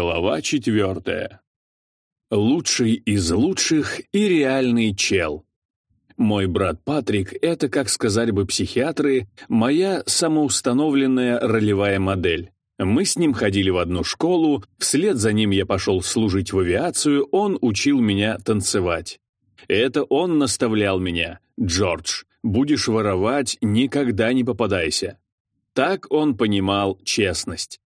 Глава четвертая. Лучший из лучших и реальный чел. Мой брат Патрик — это, как сказали бы психиатры, моя самоустановленная ролевая модель. Мы с ним ходили в одну школу, вслед за ним я пошел служить в авиацию, он учил меня танцевать. Это он наставлял меня. «Джордж, будешь воровать, никогда не попадайся». Так он понимал честность.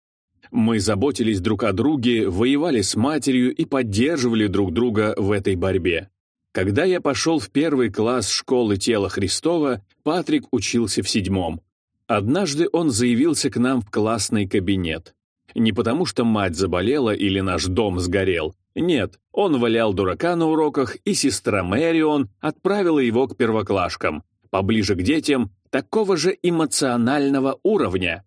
Мы заботились друг о друге, воевали с матерью и поддерживали друг друга в этой борьбе. Когда я пошел в первый класс школы тела Христова, Патрик учился в седьмом. Однажды он заявился к нам в классный кабинет. Не потому, что мать заболела или наш дом сгорел. Нет, он валял дурака на уроках, и сестра Мэрион отправила его к первоклашкам, поближе к детям, такого же эмоционального уровня.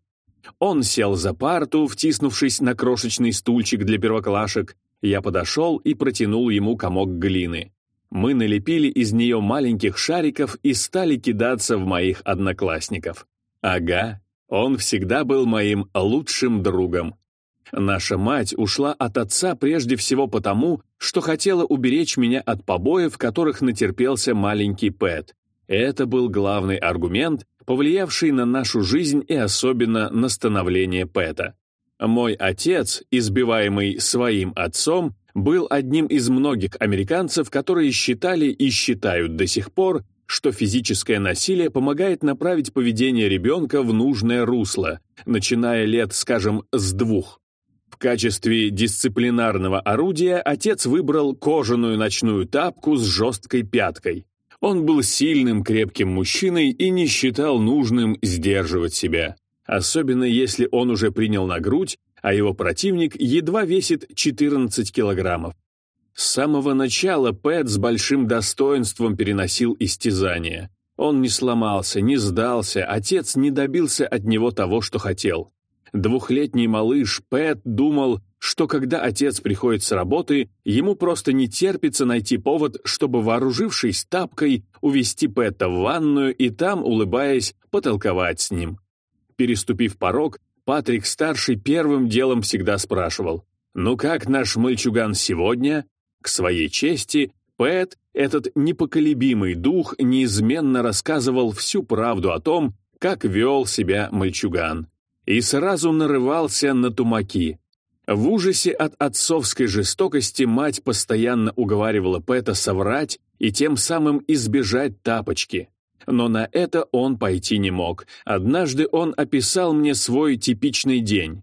Он сел за парту, втиснувшись на крошечный стульчик для первоклашек. Я подошел и протянул ему комок глины. Мы налепили из нее маленьких шариков и стали кидаться в моих одноклассников. Ага, он всегда был моим лучшим другом. Наша мать ушла от отца прежде всего потому, что хотела уберечь меня от побоев, которых натерпелся маленький Пэт. Это был главный аргумент, повлиявший на нашу жизнь и особенно на становление Пэта. Мой отец, избиваемый своим отцом, был одним из многих американцев, которые считали и считают до сих пор, что физическое насилие помогает направить поведение ребенка в нужное русло, начиная лет, скажем, с двух. В качестве дисциплинарного орудия отец выбрал кожаную ночную тапку с жесткой пяткой. Он был сильным, крепким мужчиной и не считал нужным сдерживать себя, особенно если он уже принял на грудь, а его противник едва весит 14 килограммов. С самого начала Пэт с большим достоинством переносил истязания. Он не сломался, не сдался, отец не добился от него того, что хотел. Двухлетний малыш Пэт думал, что когда отец приходит с работы, ему просто не терпится найти повод, чтобы, вооружившись тапкой, увести Пэта в ванную и там, улыбаясь, потолковать с ним. Переступив порог, Патрик-старший первым делом всегда спрашивал, «Ну как наш мальчуган сегодня?» К своей чести, Пэт, этот непоколебимый дух, неизменно рассказывал всю правду о том, как вел себя мальчуган. И сразу нарывался на тумаки. В ужасе от отцовской жестокости мать постоянно уговаривала Пэта соврать и тем самым избежать тапочки. Но на это он пойти не мог. Однажды он описал мне свой типичный день.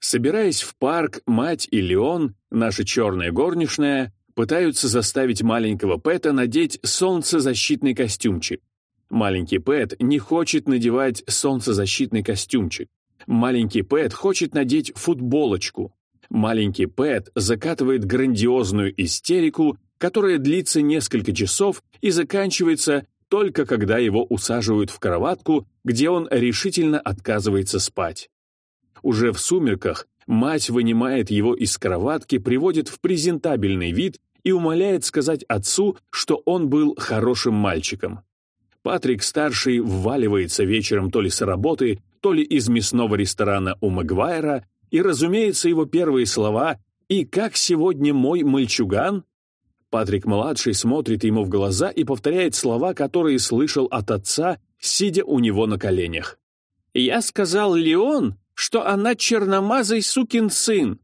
Собираясь в парк, мать и Леон, наша черная горничная, пытаются заставить маленького Пэта надеть солнцезащитный костюмчик. Маленький Пэт не хочет надевать солнцезащитный костюмчик. Маленький Пэт хочет надеть футболочку. Маленький Пэт закатывает грандиозную истерику, которая длится несколько часов и заканчивается только когда его усаживают в кроватку, где он решительно отказывается спать. Уже в сумерках Мать вынимает его из кроватки, приводит в презентабельный вид и умоляет сказать отцу, что он был хорошим мальчиком. Патрик-старший вваливается вечером то ли с работы, то ли из мясного ресторана у Магуайра, и, разумеется, его первые слова «И как сегодня мой мальчуган?» Патрик-младший смотрит ему в глаза и повторяет слова, которые слышал от отца, сидя у него на коленях. «Я сказал Леон, что она черномазый сукин сын.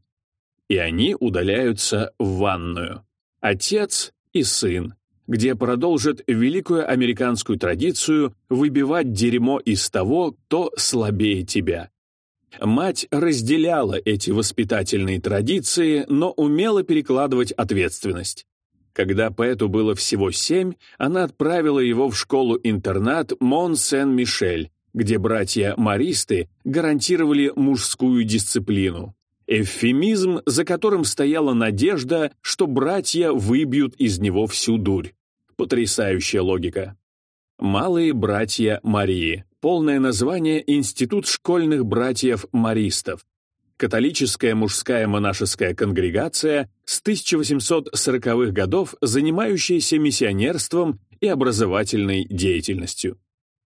И они удаляются в ванную. Отец и сын, где продолжат великую американскую традицию выбивать дерьмо из того, кто слабее тебя. Мать разделяла эти воспитательные традиции, но умела перекладывать ответственность. Когда поэту было всего семь, она отправила его в школу-интернат Мон-Сен-Мишель, где братья-маристы гарантировали мужскую дисциплину. Эвфемизм, за которым стояла надежда, что братья выбьют из него всю дурь. Потрясающая логика. Малые братья Марии. Полное название Институт школьных братьев-маристов. Католическая мужская монашеская конгрегация с 1840-х годов, занимающаяся миссионерством и образовательной деятельностью.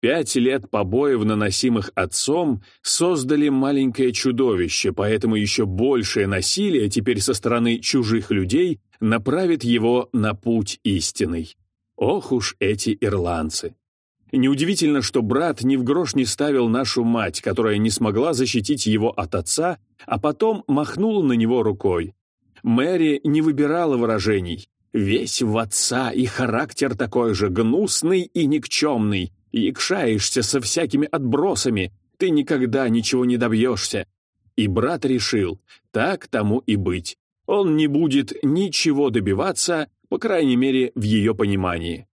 Пять лет побоев, наносимых отцом, создали маленькое чудовище, поэтому еще большее насилие теперь со стороны чужих людей направит его на путь истинный. Ох уж эти ирландцы! Неудивительно, что брат ни в грош не ставил нашу мать, которая не смогла защитить его от отца, а потом махнула на него рукой. Мэри не выбирала выражений. Весь в отца и характер такой же, гнусный и никчемный. Якшаешься со всякими отбросами, ты никогда ничего не добьешься. И брат решил, так тому и быть. Он не будет ничего добиваться, по крайней мере, в ее понимании.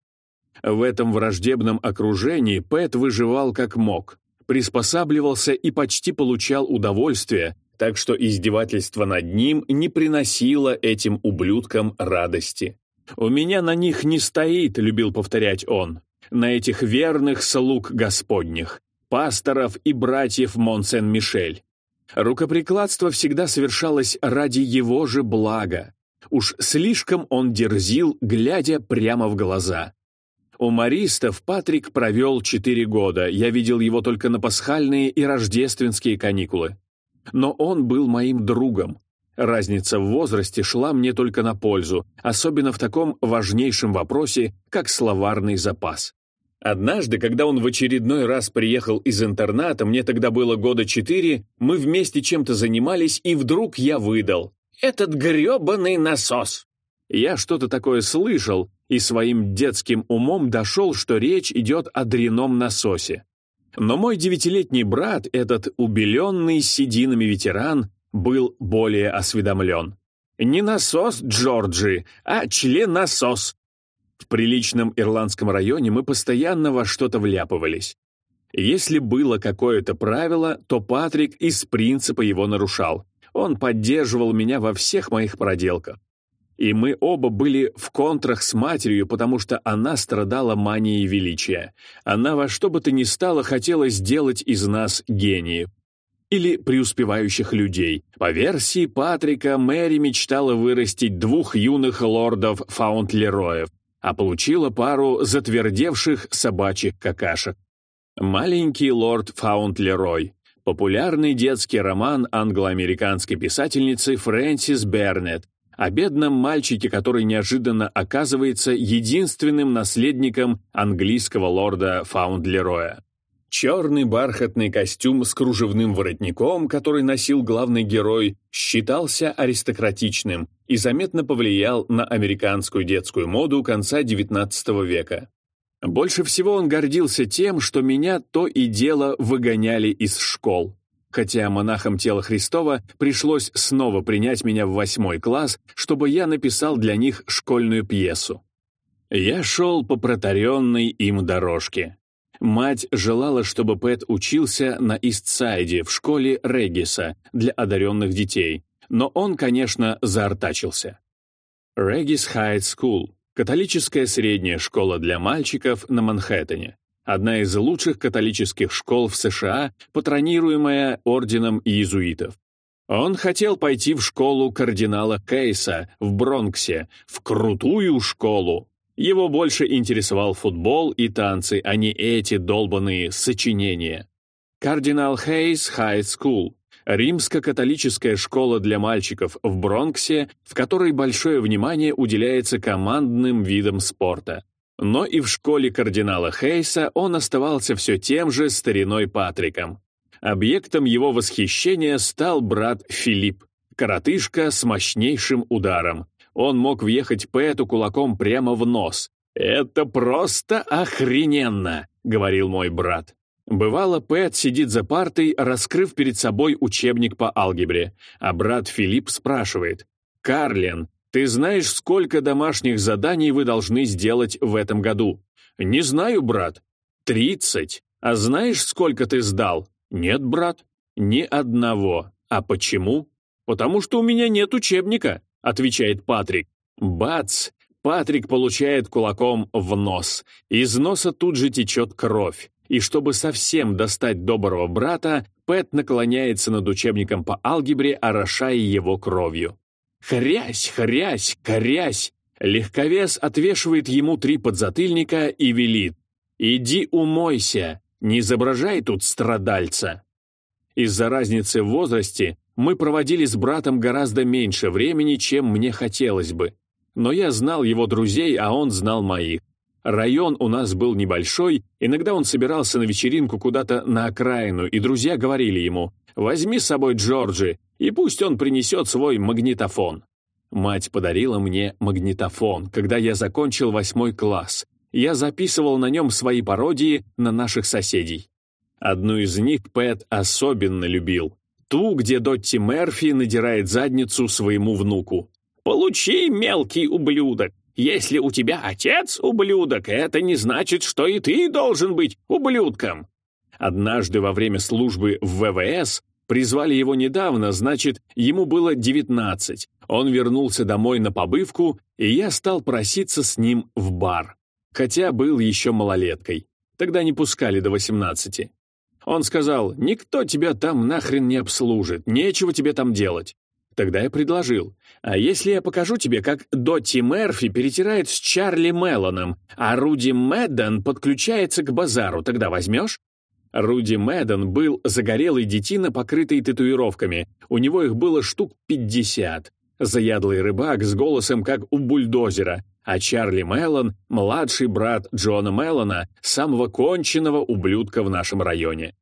В этом враждебном окружении Пэт выживал как мог, приспосабливался и почти получал удовольствие, так что издевательство над ним не приносило этим ублюдкам радости. «У меня на них не стоит», — любил повторять он, «на этих верных слуг господних, пасторов и братьев Монсен-Мишель. Рукоприкладство всегда совершалось ради его же блага. Уж слишком он дерзил, глядя прямо в глаза. У маристов Патрик провел четыре года, я видел его только на пасхальные и рождественские каникулы. Но он был моим другом. Разница в возрасте шла мне только на пользу, особенно в таком важнейшем вопросе, как словарный запас. Однажды, когда он в очередной раз приехал из интерната, мне тогда было года четыре, мы вместе чем-то занимались, и вдруг я выдал. «Этот грёбаный насос!» Я что-то такое слышал и своим детским умом дошел, что речь идет о дряном насосе. Но мой девятилетний брат, этот убеленный сединами ветеран, был более осведомлен. Не насос Джорджи, а член-насос. В приличном ирландском районе мы постоянно во что-то вляпывались. Если было какое-то правило, то Патрик из принципа его нарушал. Он поддерживал меня во всех моих проделках. И мы оба были в контрах с матерью, потому что она страдала манией величия. Она во что бы то ни стало хотела сделать из нас гениев или преуспевающих людей. По версии Патрика, Мэри мечтала вырастить двух юных лордов Фаунтлероев, а получила пару затвердевших собачьих какашек. «Маленький лорд Фаунтлерой» — популярный детский роман англо-американской писательницы Фрэнсис Бернетт, о бедном мальчике, который неожиданно оказывается единственным наследником английского лорда Фаундлероя. Черный бархатный костюм с кружевным воротником, который носил главный герой, считался аристократичным и заметно повлиял на американскую детскую моду конца XIX века. Больше всего он гордился тем, что меня то и дело выгоняли из школ. Хотя монахам тела Христова пришлось снова принять меня в восьмой класс, чтобы я написал для них школьную пьесу. Я шел по проторенной им дорожке. Мать желала, чтобы Пэт учился на Истсайде в школе Региса для одаренных детей, но он, конечно, заортачился. Regis High School — католическая средняя школа для мальчиков на Манхэттене, одна из лучших католических школ в США, патронируемая орденом иезуитов. Он хотел пойти в школу кардинала Хейса в Бронксе, в крутую школу, его больше интересовал футбол и танцы, а не эти долбанные сочинения. Cardinal Hayes High School — римско-католическая школа для мальчиков в Бронксе, в которой большое внимание уделяется командным видам спорта. Но и в школе кардинала Хейса он оставался все тем же стариной Патриком. Объектом его восхищения стал брат Филипп, коротышка с мощнейшим ударом, он мог въехать Пэту кулаком прямо в нос. «Это просто охрененно!» — говорил мой брат. Бывало, Пэт сидит за партой, раскрыв перед собой учебник по алгебре, а брат Филипп спрашивает, «Карлен, ты знаешь, сколько домашних заданий вы должны сделать в этом году?» «Не знаю, брат». «Тридцать. А знаешь, сколько ты сдал?» «Нет, брат». «Ни одного. А почему?» «Потому что у меня нет учебника» отвечает Патрик. Бац! Патрик получает кулаком в нос. Из носа тут же течет кровь. И чтобы совсем достать доброго брата, Пэт наклоняется над учебником по алгебре, орошая его кровью. «Хрясь, хрясь, корясь!» Легковес отвешивает ему три подзатыльника и велит. «Иди умойся!» Не изображай тут страдальца. Из-за разницы в возрасте мы проводили с братом гораздо меньше времени, чем мне хотелось бы. Но я знал его друзей, а он знал моих. Район у нас был небольшой, иногда он собирался на вечеринку куда-то на окраину, и друзья говорили ему «Возьми с собой Джорджи, и пусть он принесет свой магнитофон». Мать подарила мне магнитофон, когда я закончил восьмой класс. Я записывал на нем свои пародии на наших соседей. Одну из них Пэт особенно любил. Ту, где Дотти Мерфи надирает задницу своему внуку. «Получи, мелкий ублюдок! Если у тебя отец ублюдок, это не значит, что и ты должен быть ублюдком!» Однажды во время службы в ВВС призвали его недавно, значит, ему было 19. Он вернулся домой на побывку, и я стал проситься с ним в бар. Хотя был еще малолеткой. Тогда не пускали до 18. Он сказал, «Никто тебя там нахрен не обслужит, нечего тебе там делать». Тогда я предложил, «А если я покажу тебе, как Дотти Мерфи перетирает с Чарли Меллоном, а Руди Мэдден подключается к базару, тогда возьмешь?» Руди Мэдден был загорелый детина, покрытый татуировками. У него их было штук пятьдесят. Заядлый рыбак с голосом, как у бульдозера. А Чарли Меллон — младший брат Джона Меллона, самого конченного ублюдка в нашем районе.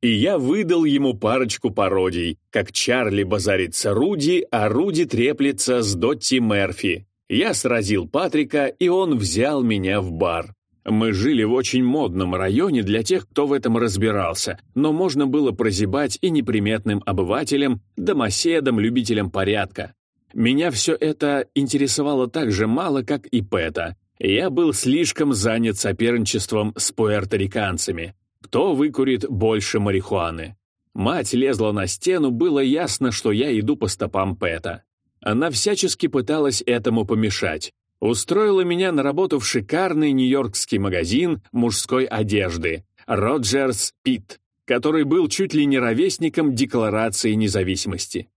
И я выдал ему парочку пародий, как Чарли базарит с Руди, а Руди треплется с Дотти Мерфи. Я сразил Патрика, и он взял меня в бар. Мы жили в очень модном районе для тех, кто в этом разбирался, но можно было прозябать и неприметным обывателям, домоседам, любителям порядка. Меня все это интересовало так же мало, как и Пэта. Я был слишком занят соперничеством с пуэрториканцами. Кто выкурит больше марихуаны? Мать лезла на стену, было ясно, что я иду по стопам Пэта. Она всячески пыталась этому помешать устроила меня на работу в шикарный нью-йоркский магазин мужской одежды «Роджерс Питт», который был чуть ли не ровесником Декларации независимости.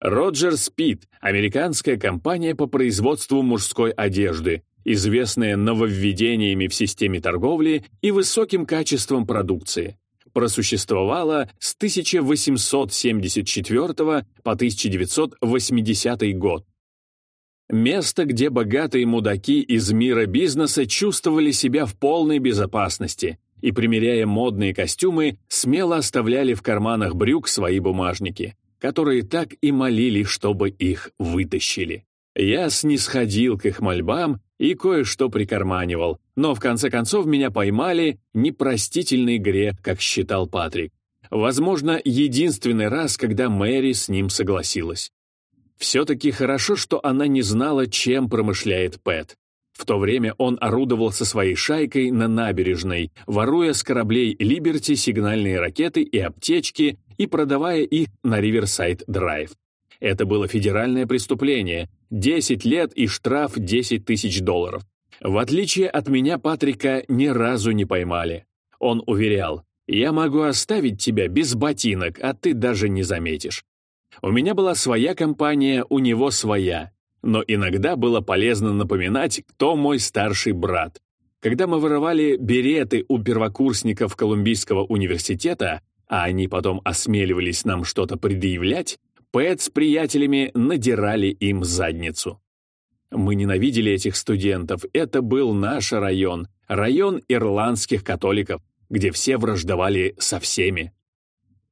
Роджерс Питт – американская компания по производству мужской одежды, известная нововведениями в системе торговли и высоким качеством продукции. Просуществовала с 1874 по 1980 год Место, где богатые мудаки из мира бизнеса чувствовали себя в полной безопасности и, примеряя модные костюмы, смело оставляли в карманах брюк свои бумажники, которые так и молили, чтобы их вытащили. Я снисходил к их мольбам и кое-что прикарманивал, но в конце концов меня поймали непростительный грех, как считал Патрик. Возможно, единственный раз, когда Мэри с ним согласилась. Все-таки хорошо, что она не знала, чем промышляет Пэт. В то время он орудовал со своей шайкой на набережной, воруя с кораблей «Либерти» сигнальные ракеты и аптечки и продавая их на Риверсайд-драйв. Это было федеральное преступление, 10 лет и штраф 10 тысяч долларов. В отличие от меня, Патрика ни разу не поймали. Он уверял, «Я могу оставить тебя без ботинок, а ты даже не заметишь. У меня была своя компания, у него своя. Но иногда было полезно напоминать, кто мой старший брат. Когда мы воровали береты у первокурсников Колумбийского университета, а они потом осмеливались нам что-то предъявлять, Пэт с приятелями надирали им задницу. Мы ненавидели этих студентов, это был наш район, район ирландских католиков, где все враждовали со всеми.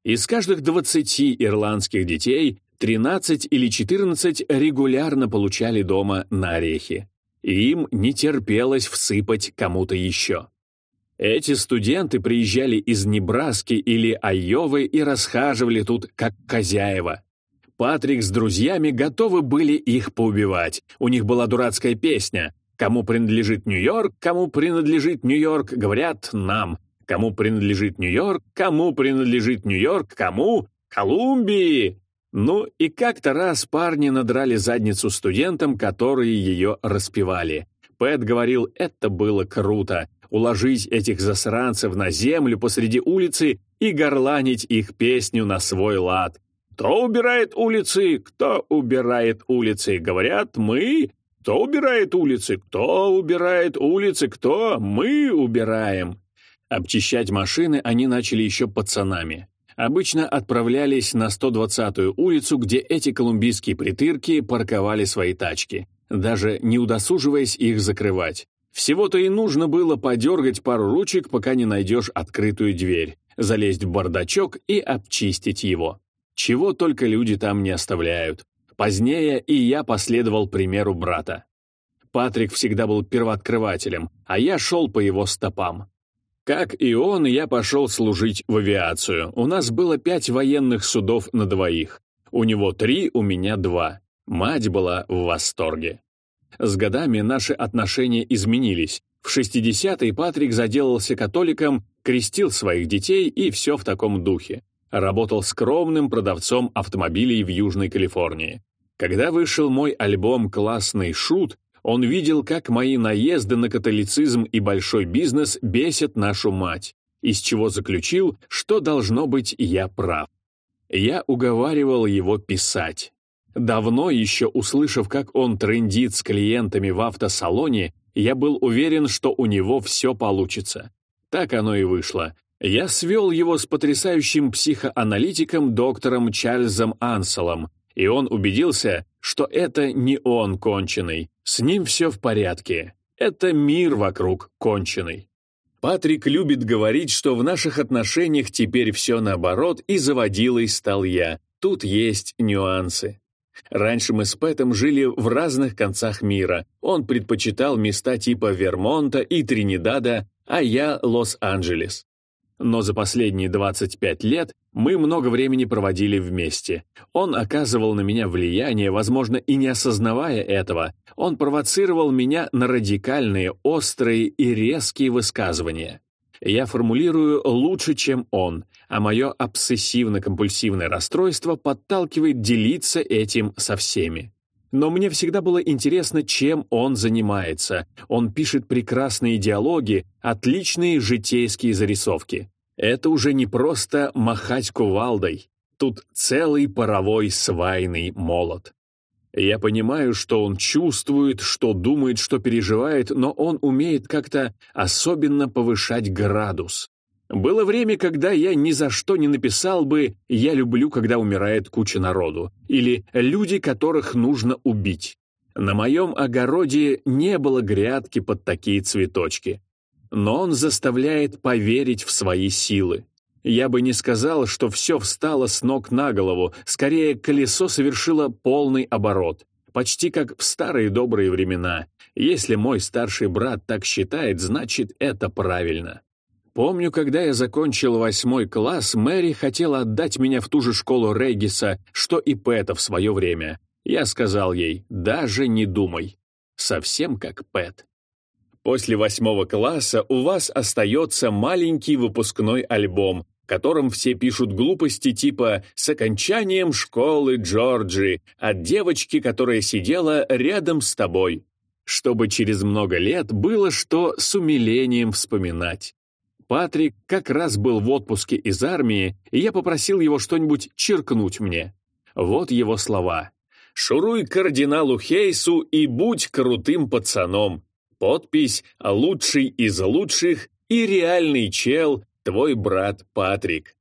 Из каждых 20 ирландских детей 13 или 14 регулярно получали дома на орехи. И им не терпелось всыпать кому-то еще. Эти студенты приезжали из Небраски или Айовы и расхаживали тут как хозяева. Патрик с друзьями готовы были их поубивать. У них была дурацкая песня «Кому принадлежит Нью-Йорк, кому принадлежит Нью-Йорк, говорят нам». Кому принадлежит Нью-Йорк? Кому принадлежит Нью-Йорк? Кому? Колумбии! Ну и как-то раз парни надрали задницу студентам, которые ее распевали. Пэт говорил, это было круто. Уложить этих засранцев на землю посреди улицы и горланить их песню на свой лад. Кто убирает улицы? Кто убирает улицы? Говорят, мы. Кто убирает улицы? Кто убирает улицы? Кто? Мы убираем. Обчищать машины они начали еще пацанами. Обычно отправлялись на 120-ю улицу, где эти колумбийские притырки парковали свои тачки, даже не удосуживаясь их закрывать. Всего-то и нужно было подергать пару ручек, пока не найдешь открытую дверь, залезть в бардачок и обчистить его. Чего только люди там не оставляют. Позднее и я последовал примеру брата. Патрик всегда был первооткрывателем, а я шел по его стопам. Как и он, я пошел служить в авиацию. У нас было пять военных судов на двоих. У него три, у меня два. Мать была в восторге. С годами наши отношения изменились. В 60-е Патрик заделался католиком, крестил своих детей и все в таком духе. Работал скромным продавцом автомобилей в Южной Калифорнии. Когда вышел мой альбом «Классный шут», он видел, как мои наезды на католицизм и большой бизнес бесят нашу мать, из чего заключил, что должно быть я прав. Я уговаривал его писать. Давно еще услышав, как он трендит с клиентами в автосалоне, я был уверен, что у него все получится. Так оно и вышло. Я свел его с потрясающим психоаналитиком доктором Чарльзом Анселом, и он убедился, что это не он конченый, с ним все в порядке. Это мир вокруг конченый. Патрик любит говорить, что в наших отношениях теперь все наоборот, и заводилой стал я. Тут есть нюансы. Раньше мы с Пэтом жили в разных концах мира. Он предпочитал места типа Вермонта и Тринидада, а я — Лос-Анджелес. Но за последние 25 лет мы много времени проводили вместе. Он оказывал на меня влияние, возможно, и не осознавая этого. Он провоцировал меня на радикальные, острые и резкие высказывания. Я формулирую лучше, чем он, а мое обсессивно-компульсивное расстройство подталкивает делиться этим со всеми. Но мне всегда было интересно, чем он занимается. Он пишет прекрасные диалоги, отличные житейские зарисовки. Это уже не просто махать кувалдой. Тут целый паровой свайный молот. Я понимаю, что он чувствует, что думает, что переживает, но он умеет как-то особенно повышать градус. Было время, когда я ни за что не написал бы «Я люблю, когда умирает куча народу» или «Люди, которых нужно убить». На моем огороде не было грядки под такие цветочки. Но он заставляет поверить в свои силы. Я бы не сказал, что все встало с ног на голову, скорее колесо совершило полный оборот, почти как в старые добрые времена. Если мой старший брат так считает, значит, это правильно. Помню, когда я закончил восьмой класс, Мэри хотела отдать меня в ту же школу Региса, что и Пэта в свое время. Я сказал ей, даже не думай. Совсем как Пэт. После восьмого класса у вас остается маленький выпускной альбом, в котором все пишут глупости типа «С окончанием школы Джорджи» от девочки, которая сидела рядом с тобой, чтобы через много лет было что с умилением вспоминать. Патрик как раз был в отпуске из армии, и я попросил его что-нибудь черкнуть мне. Вот его слова. «Шуруй кардиналу Хейсу и будь крутым пацаном». Подпись «Лучший из лучших» и реальный чел, твой брат Патрик.